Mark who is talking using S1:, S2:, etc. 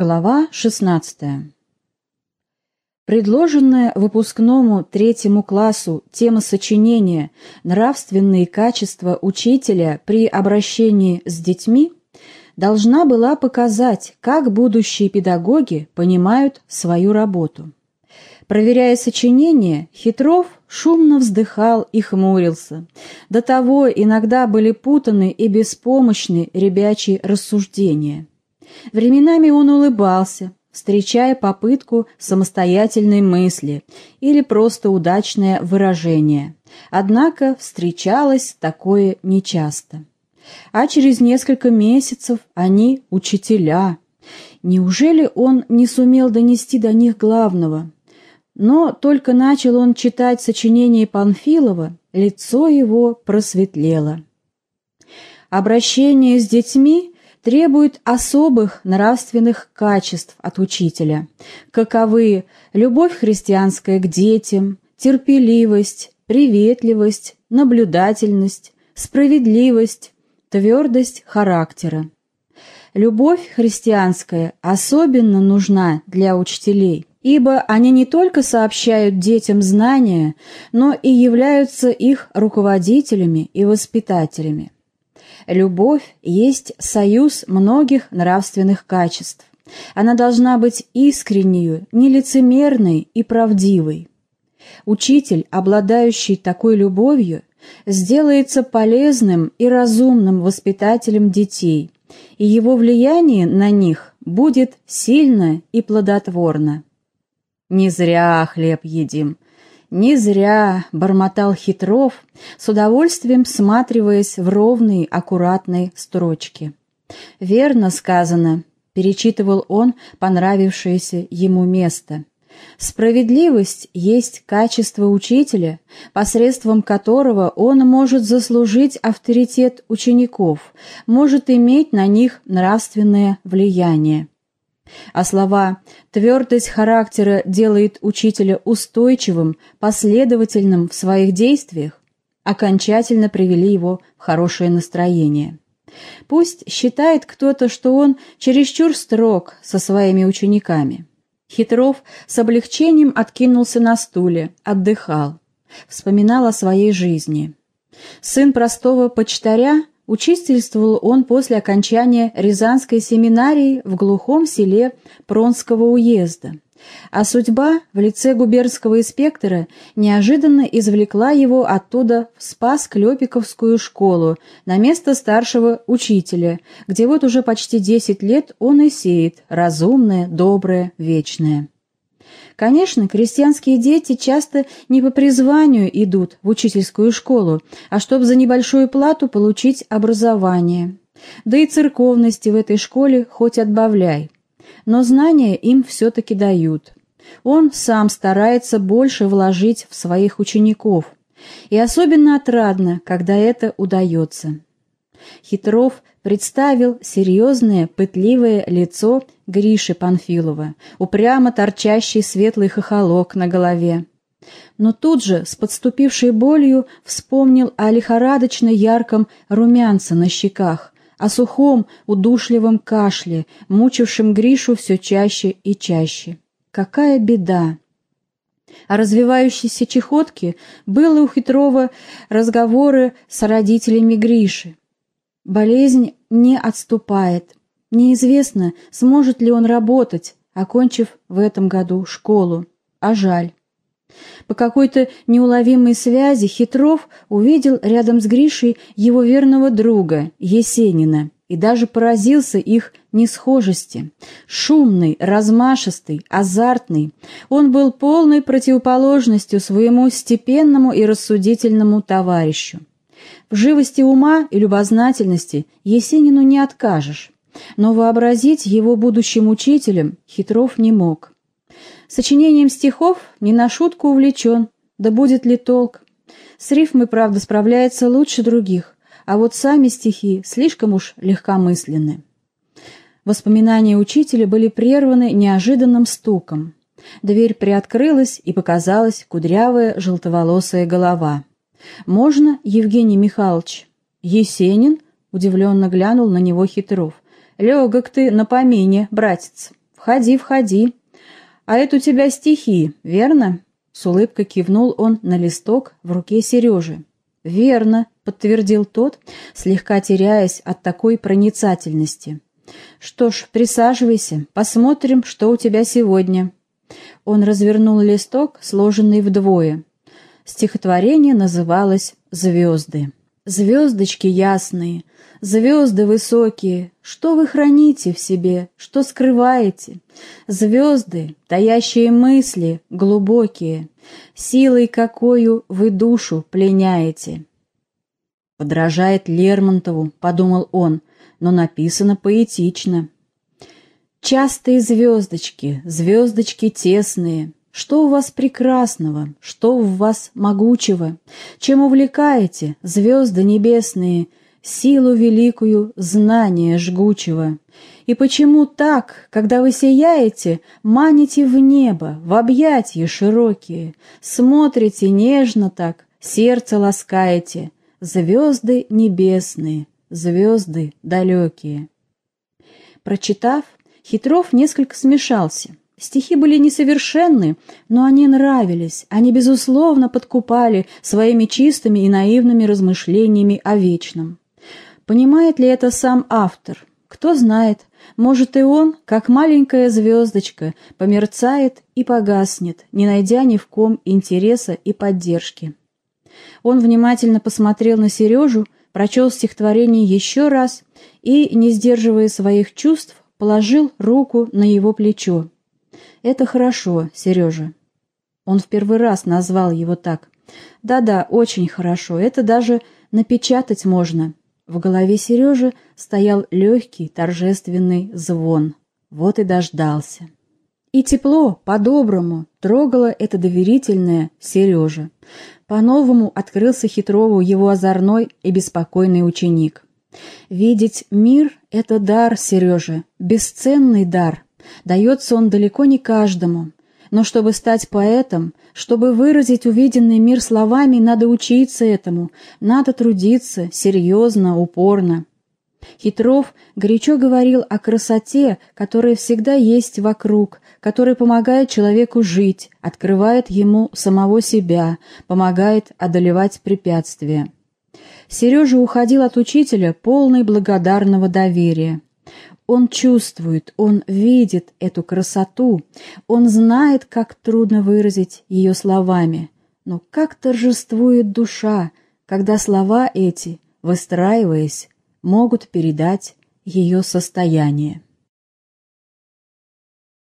S1: Глава 16. Предложенная выпускному третьему классу тема сочинения «Нравственные качества учителя при обращении с детьми» должна была показать, как будущие педагоги понимают свою работу. Проверяя сочинение, Хитров шумно вздыхал и хмурился. До того иногда были путаны и беспомощны ребячьи рассуждения. Временами он улыбался, встречая попытку самостоятельной мысли или просто удачное выражение. Однако встречалось такое нечасто. А через несколько месяцев они учителя. Неужели он не сумел донести до них главного? Но только начал он читать сочинение Панфилова, лицо его просветлело. Обращение с детьми требует особых нравственных качеств от учителя, каковы любовь христианская к детям, терпеливость, приветливость, наблюдательность, справедливость, твердость характера. Любовь христианская особенно нужна для учителей, ибо они не только сообщают детям знания, но и являются их руководителями и воспитателями. Любовь есть союз многих нравственных качеств. Она должна быть искренней, нелицемерной и правдивой. Учитель, обладающий такой любовью, сделается полезным и разумным воспитателем детей, и его влияние на них будет сильно и плодотворно. Не зря хлеб едим, «Не зря», — бормотал Хитров, с удовольствием всматриваясь в ровные, аккуратные строчки. «Верно сказано», — перечитывал он понравившееся ему место. «Справедливость есть качество учителя, посредством которого он может заслужить авторитет учеников, может иметь на них нравственное влияние а слова «твердость характера делает учителя устойчивым, последовательным в своих действиях» окончательно привели его в хорошее настроение. Пусть считает кто-то, что он чересчур строг со своими учениками. Хитров с облегчением откинулся на стуле, отдыхал, вспоминал о своей жизни. Сын простого почтаря – Учительствовал он после окончания Рязанской семинарии в глухом селе Пронского уезда, а судьба в лице губернского инспектора неожиданно извлекла его оттуда в Спас-Клепиковскую школу на место старшего учителя, где вот уже почти десять лет он и сеет разумное, доброе, вечное. Конечно, крестьянские дети часто не по призванию идут в учительскую школу, а чтобы за небольшую плату получить образование. Да и церковности в этой школе хоть отбавляй. Но знания им все-таки дают. Он сам старается больше вложить в своих учеников. И особенно отрадно, когда это удается. Хитров представил серьезное, пытливое лицо Гриши Панфилова, упрямо торчащий светлый хохолок на голове. Но тут же, с подступившей болью, вспомнил о лихорадочно ярком румянце на щеках, о сухом, удушливом кашле, мучившем Гришу все чаще и чаще. Какая беда! О развивающейся чехотке было у Хитрова разговоры с родителями Гриши. Болезнь не отступает. Неизвестно, сможет ли он работать, окончив в этом году школу. А жаль. По какой-то неуловимой связи Хитров увидел рядом с Гришей его верного друга, Есенина, и даже поразился их несхожести. Шумный, размашистый, азартный, он был полной противоположностью своему степенному и рассудительному товарищу. В живости ума и любознательности Есенину не откажешь, но вообразить его будущим учителем Хитров не мог. Сочинением стихов не на шутку увлечен, да будет ли толк. С рифмой, правда, справляется лучше других, а вот сами стихи слишком уж легкомысленны. Воспоминания учителя были прерваны неожиданным стуком. Дверь приоткрылась, и показалась кудрявая желтоволосая голова. «Можно, Евгений Михайлович?» «Есенин?» — удивленно глянул на него Хитров. «Легок ты на помине, братец. входи, входи. А это у тебя стихи, верно?» С улыбкой кивнул он на листок в руке Сережи. «Верно», — подтвердил тот, слегка теряясь от такой проницательности. «Что ж, присаживайся, посмотрим, что у тебя сегодня». Он развернул листок, сложенный вдвое. Стихотворение называлось «Звезды». «Звездочки ясные, звезды высокие, что вы храните в себе, что скрываете? Звезды, таящие мысли, глубокие, силой какую вы душу пленяете». «Подражает Лермонтову», — подумал он, но написано поэтично. «Частые звездочки, звездочки тесные, что у вас прекрасного, что в вас могучего, чем увлекаете, звезды небесные, силу великую знания жгучего? И почему так, когда вы сияете, маните в небо, в объятия широкие, смотрите нежно так, сердце ласкаете, звезды небесные, звезды далекие? Прочитав, Хитров несколько смешался. Стихи были несовершенны, но они нравились, они, безусловно, подкупали своими чистыми и наивными размышлениями о вечном. Понимает ли это сам автор? Кто знает, может и он, как маленькая звездочка, померцает и погаснет, не найдя ни в ком интереса и поддержки. Он внимательно посмотрел на Сережу, прочел стихотворение еще раз и, не сдерживая своих чувств, положил руку на его плечо. «Это хорошо, Сережа». Он в первый раз назвал его так. «Да-да, очень хорошо, это даже напечатать можно». В голове Сережи стоял легкий торжественный звон. Вот и дождался. И тепло, по-доброму, трогало это доверительное Сережа. По-новому открылся Хитрову его озорной и беспокойный ученик. Видеть мир — это дар, Сережа, бесценный дар. Дается он далеко не каждому. Но чтобы стать поэтом, чтобы выразить увиденный мир словами, надо учиться этому, надо трудиться, серьезно, упорно. Хитров горячо говорил о красоте, которая всегда есть вокруг, которая помогает человеку жить, открывает ему самого себя, помогает одолевать препятствия. Сережа уходил от учителя полный благодарного доверия. Он чувствует, он видит эту красоту, он знает, как трудно выразить ее словами, но как торжествует душа, когда слова эти, выстраиваясь, могут передать ее состояние.